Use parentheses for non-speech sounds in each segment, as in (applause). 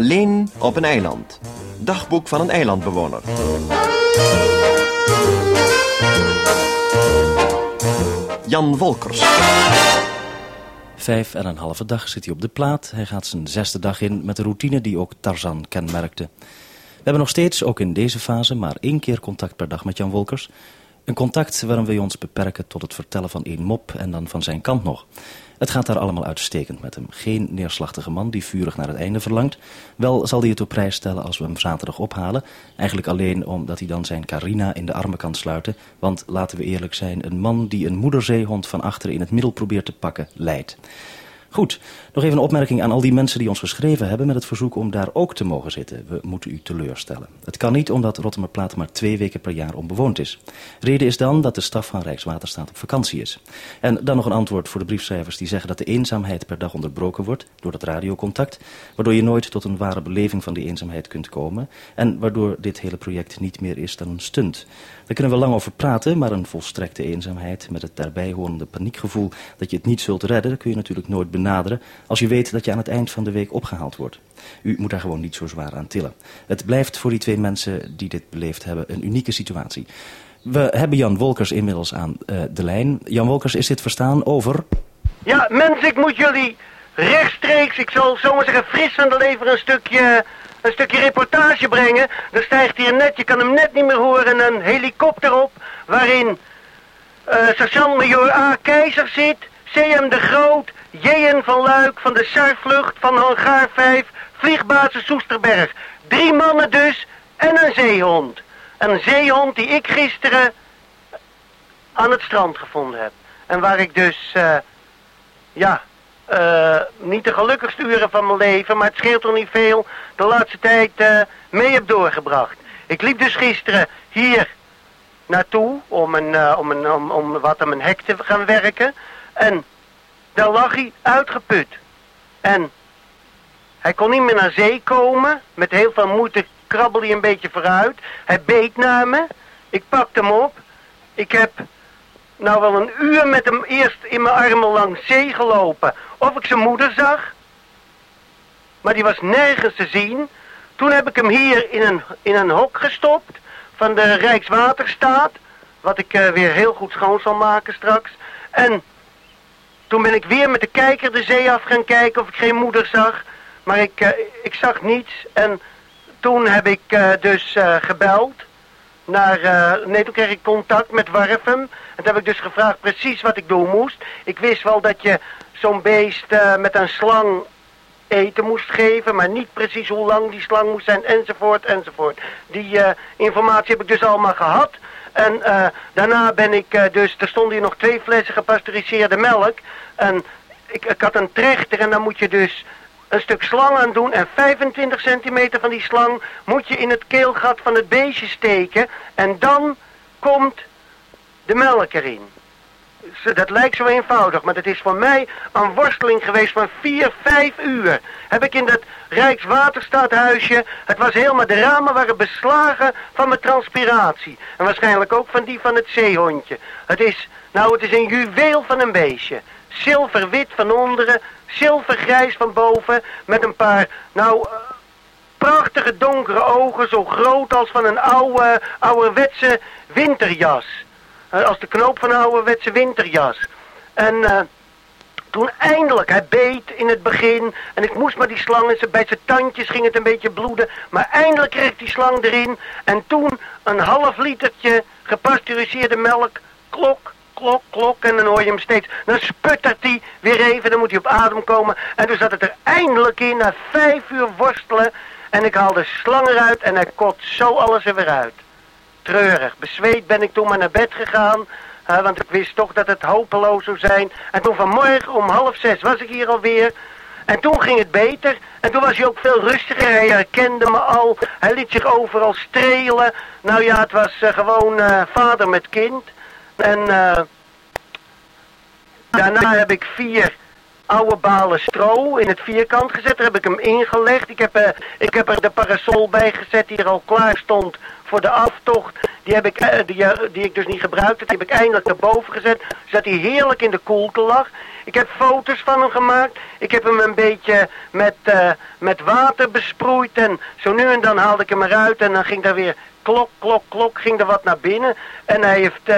Alleen op een eiland. Dagboek van een eilandbewoner. Jan Wolkers. Vijf en een halve dag zit hij op de plaat. Hij gaat zijn zesde dag in met de routine die ook Tarzan kenmerkte. We hebben nog steeds, ook in deze fase, maar één keer contact per dag met Jan Wolkers. Een contact waarin we ons beperken tot het vertellen van één mop en dan van zijn kant nog. Het gaat daar allemaal uitstekend met hem. Geen neerslachtige man die vurig naar het einde verlangt. Wel zal hij het op prijs stellen als we hem zaterdag ophalen. Eigenlijk alleen omdat hij dan zijn Carina in de armen kan sluiten. Want laten we eerlijk zijn, een man die een moederzeehond van achter in het middel probeert te pakken, leidt. Goed, nog even een opmerking aan al die mensen die ons geschreven hebben... met het verzoek om daar ook te mogen zitten. We moeten u teleurstellen. Het kan niet omdat Rotterdamplaat maar twee weken per jaar onbewoond is. Reden is dan dat de staf van Rijkswaterstaat op vakantie is. En dan nog een antwoord voor de briefschrijvers die zeggen... dat de eenzaamheid per dag onderbroken wordt door dat radiocontact... waardoor je nooit tot een ware beleving van die eenzaamheid kunt komen... en waardoor dit hele project niet meer is dan een stunt... Daar kunnen we lang over praten, maar een volstrekte eenzaamheid met het daarbij horende paniekgevoel dat je het niet zult redden, kun je natuurlijk nooit benaderen als je weet dat je aan het eind van de week opgehaald wordt. U moet daar gewoon niet zo zwaar aan tillen. Het blijft voor die twee mensen die dit beleefd hebben een unieke situatie. We hebben Jan Wolkers inmiddels aan uh, de lijn. Jan Wolkers, is dit verstaan? Over. Ja, mensen, ik moet jullie rechtstreeks, ik zal zomaar zeggen, fris van de lever een stukje een stukje reportage brengen. Dan stijgt hier net, je kan hem net niet meer horen, een helikopter op... waarin uh, sergeant-major A. Keizer zit... CM de Groot, J.N. van Luik van de SAR-vlucht van Hangaar 5... vliegbasis Soesterberg. Drie mannen dus en een zeehond. Een zeehond die ik gisteren aan het strand gevonden heb. En waar ik dus, uh, ja, uh, niet de gelukkigste uren van mijn leven, maar het scheelt toch niet veel, de laatste tijd mee heb doorgebracht. Ik liep dus gisteren hier naartoe om, een, om, een, om, om wat aan mijn hek te gaan werken. En daar lag hij uitgeput. En hij kon niet meer naar zee komen. Met heel veel moeite krabbelde hij een beetje vooruit. Hij beet naar me. Ik pakte hem op. Ik heb nou wel een uur met hem eerst in mijn armen langs zee gelopen. Of ik zijn moeder zag. Maar die was nergens te zien. Toen heb ik hem hier in een, in een hok gestopt van de Rijkswaterstaat. Wat ik uh, weer heel goed schoon zal maken straks. En toen ben ik weer met de kijker de zee af gaan kijken of ik geen moeder zag. Maar ik, uh, ik zag niets. En toen heb ik uh, dus gebeld naar, nee, toen kreeg ik contact met Warfum. En toen heb ik dus gevraagd precies wat ik doen moest. Ik wist wel dat je zo'n beest met een slang eten moest geven, maar niet precies hoe lang die slang moest zijn, enzovoort, enzovoort. Die uh, informatie heb ik dus allemaal gehad. En daarna ben ik dus, er stonden hier nog twee flessen gepasteuriseerde melk. En ik, ik had een trechter en dan moet je dus een stuk slang aan doen en 25 centimeter van die slang moet je in het keelgat van het beestje steken en dan komt de melk erin. Dat lijkt zo eenvoudig, maar het is voor mij een worsteling geweest van 4, 5 uur. Heb ik in dat Rijkswaterstaathuisje, het was helemaal, de ramen waren beslagen van mijn transpiratie. En waarschijnlijk ook van die van het zeehondje. Het is, nou het is een juweel van een beestje. Zilverwit van onderen, zilvergrijs van boven, met een paar, nou, uh, prachtige donkere ogen, zo groot als van een oude, ouderwetse winterjas. Uh, als de knoop van een ouderwetse winterjas. En uh, toen eindelijk, hij beet in het begin, en ik moest maar die slang, en bij zijn tandjes ging het een beetje bloeden, maar eindelijk kreeg die slang erin, en toen een half litertje gepasteuriseerde melk, klok, klok, klok. En dan hoor je hem steeds. Dan sputtert hij weer even. Dan moet hij op adem komen. En toen zat het er eindelijk in. Na vijf uur worstelen. En ik haalde slang eruit. En hij kot zo alles er weer uit. Treurig. Bezweet ben ik toen maar naar bed gegaan. Want ik wist toch dat het hopeloos zou zijn. En toen vanmorgen om half zes was ik hier alweer. En toen ging het beter. En toen was hij ook veel rustiger. Hij herkende me al. Hij liet zich overal strelen. Nou ja, het was uh, gewoon uh, vader met kind. En uh, daarna heb ik vier oude balen stro in het vierkant gezet. Daar heb ik hem ingelegd. Ik heb, uh, ik heb er de parasol bij gezet die er al klaar stond voor de aftocht. Die, heb ik, uh, die, die ik dus niet gebruikte. Die heb ik eindelijk erboven gezet. Zodat hij heerlijk in de koelte lag. Ik heb foto's van hem gemaakt. Ik heb hem een beetje met, uh, met water besproeid. En zo nu en dan haalde ik hem eruit. En dan ging daar weer klok, klok, klok. Ging er wat naar binnen. En hij heeft, uh,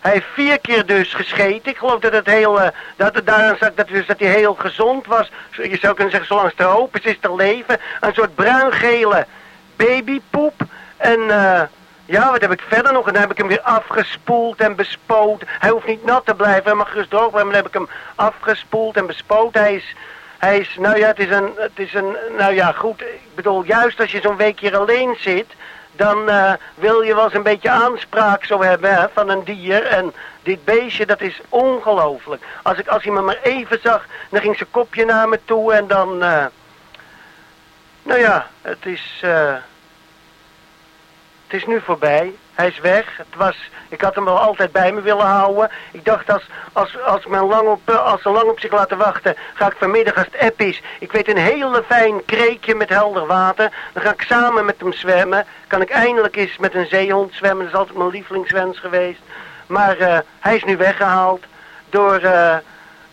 hij heeft vier keer dus gescheten. Ik geloof dat het heel, uh, dat het daaraan zag dat, dus dat hij heel gezond was. Je zou kunnen zeggen, zolang het er hoop is, is er leven. Een soort bruingele babypoep. En... eh ja, wat heb ik verder nog? En dan heb ik hem weer afgespoeld en bespoot. Hij hoeft niet nat te blijven, hij mag gerust droog blijven. Dan heb ik hem afgespoeld en bespoot. Hij is, hij is, nou ja, het is een, het is een, nou ja, goed. Ik bedoel, juist als je zo'n week hier alleen zit, dan uh, wil je wel eens een beetje aanspraak zo hebben van een dier. En dit beestje, dat is ongelooflijk. Als, ik, als hij me maar even zag, dan ging zijn kopje naar me toe en dan, uh, nou ja, het is... Uh, het is nu voorbij. Hij is weg. Het was, ik had hem wel altijd bij me willen houden. Ik dacht, als, als, als, men lang op, als ze lang op zich laten wachten... ga ik vanmiddag als het app is... ik weet een hele fijn kreekje met helder water... dan ga ik samen met hem zwemmen. Kan ik eindelijk eens met een zeehond zwemmen. Dat is altijd mijn lievelingswens geweest. Maar uh, hij is nu weggehaald... door, uh,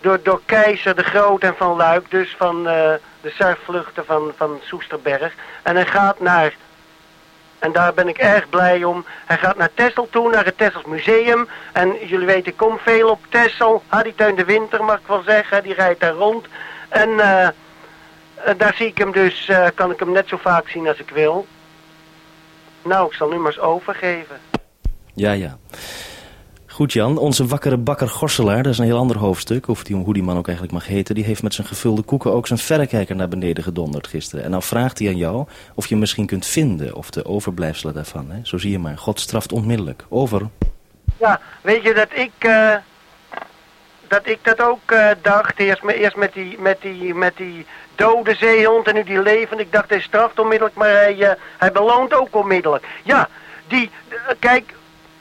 door, door Keizer de Groot en Van Luik... dus van de surfvluchten van, van Soesterberg. En hij gaat naar... En daar ben ik erg blij om. Hij gaat naar Texel toe, naar het Tessels Museum. En jullie weten, ik kom veel op Texel. Harrytuin de Winter mag ik wel zeggen. Die rijdt daar rond. En uh, daar zie ik hem dus, uh, kan ik hem net zo vaak zien als ik wil. Nou, ik zal nu maar eens overgeven. Ja, ja. Goed Jan, onze wakkere bakker Gorselaar, dat is een heel ander hoofdstuk, of die, hoe die man ook eigenlijk mag heten, die heeft met zijn gevulde koeken ook zijn verrekijker naar beneden gedonderd gisteren. En nou vraagt hij aan jou of je hem misschien kunt vinden, of de overblijfselen daarvan. Hè? Zo zie je maar, God straft onmiddellijk. Over. Ja, weet je dat ik, uh, dat, ik dat ook uh, dacht, eerst, eerst met, die, met, die, met die dode zeehond en nu die levend. Ik dacht hij straft onmiddellijk, maar hij, uh, hij beloont ook onmiddellijk. Ja, die, kijk,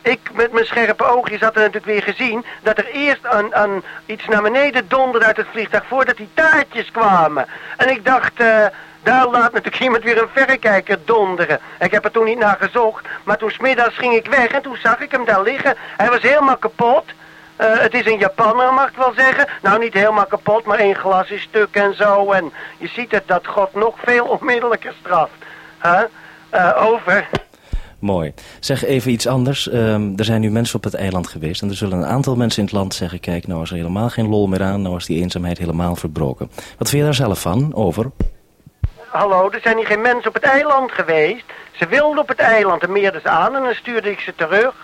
ik met mijn scherpe oogjes had er natuurlijk weer gezien... dat er eerst een, iets naar beneden donderde uit het vliegtuig... voordat die taartjes kwamen. En ik dacht, uh, daar laat natuurlijk (laughs) iemand weer een verrekijker donderen. Ik heb er toen niet naar gezocht, maar toen smiddags ging ik weg... en toen zag ik hem daar liggen. Hij was helemaal kapot... Uh, het is een Japanner, mag ik wel zeggen. Nou, niet helemaal kapot, maar één glas is stuk en zo. En je ziet het dat God nog veel onmiddellijker straft. Huh? Uh, over. Mooi. Zeg even iets anders. Um, er zijn nu mensen op het eiland geweest en er zullen een aantal mensen in het land zeggen... kijk, nou is er helemaal geen lol meer aan, nou is die eenzaamheid helemaal verbroken. Wat vind je daar zelf van? Over. Hallo, er zijn hier geen mensen op het eiland geweest. Ze wilden op het eiland en ze aan en dan stuurde ik ze terug.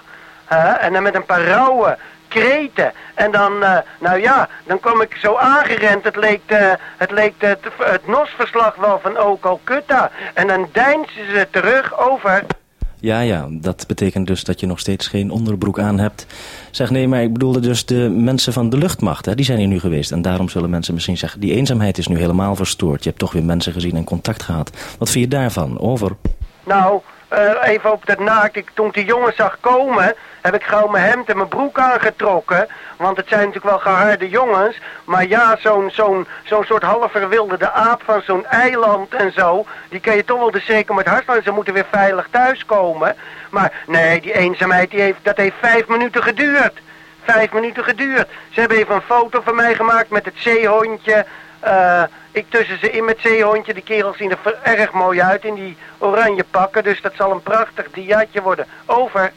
En dan met een paar rauwe kreten. En dan, uh, nou ja, dan kwam ik zo aangerend. Het leek, uh, het, leek het, het NOS-verslag wel van Okalkutta. En dan deinsden ze terug over... Ja, ja, dat betekent dus dat je nog steeds geen onderbroek aan hebt. Zeg, nee, maar ik bedoelde dus de mensen van de luchtmacht, hè, die zijn hier nu geweest. En daarom zullen mensen misschien zeggen, die eenzaamheid is nu helemaal verstoord. Je hebt toch weer mensen gezien en contact gehad. Wat vind je daarvan? Over. Nou, uh, even op dat naakt. Ik, toen ik die jongens zag komen, heb ik gauw mijn hemd en mijn broek aangetrokken. Want het zijn natuurlijk wel geharde jongens. Maar ja, zo'n zo'n zo'n soort half verwilderde aap van zo'n eiland en zo. Die kan je toch wel de zeker met hart. Ze moeten weer veilig thuiskomen. Maar nee, die eenzaamheid, die heeft, dat heeft vijf minuten geduurd. Vijf minuten geduurd. Ze hebben even een foto van mij gemaakt met het zeehondje. Uh, ik tussen ze in met zeehondje. De kerels zien er erg mooi uit in die oranje pakken. Dus dat zal een prachtig diaatje worden. Over.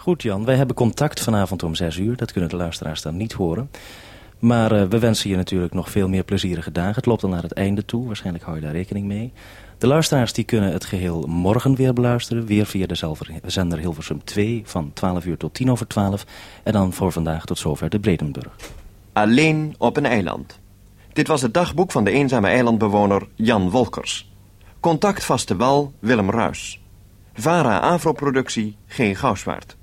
Goed Jan, wij hebben contact vanavond om 6 uur. Dat kunnen de luisteraars dan niet horen. Maar uh, we wensen je natuurlijk nog veel meer plezierige dagen. Het loopt al naar het einde toe. Waarschijnlijk hou je daar rekening mee. De luisteraars die kunnen het geheel morgen weer beluisteren. Weer via de zender Hilversum 2 van 12 uur tot 10 over 12. En dan voor vandaag tot zover de Bredenburg. Alleen op een eiland. Dit was het dagboek van de eenzame eilandbewoner Jan Wolkers. Contact vaste wal Willem Ruis. VARA Afro-productie G. Gouwswaard.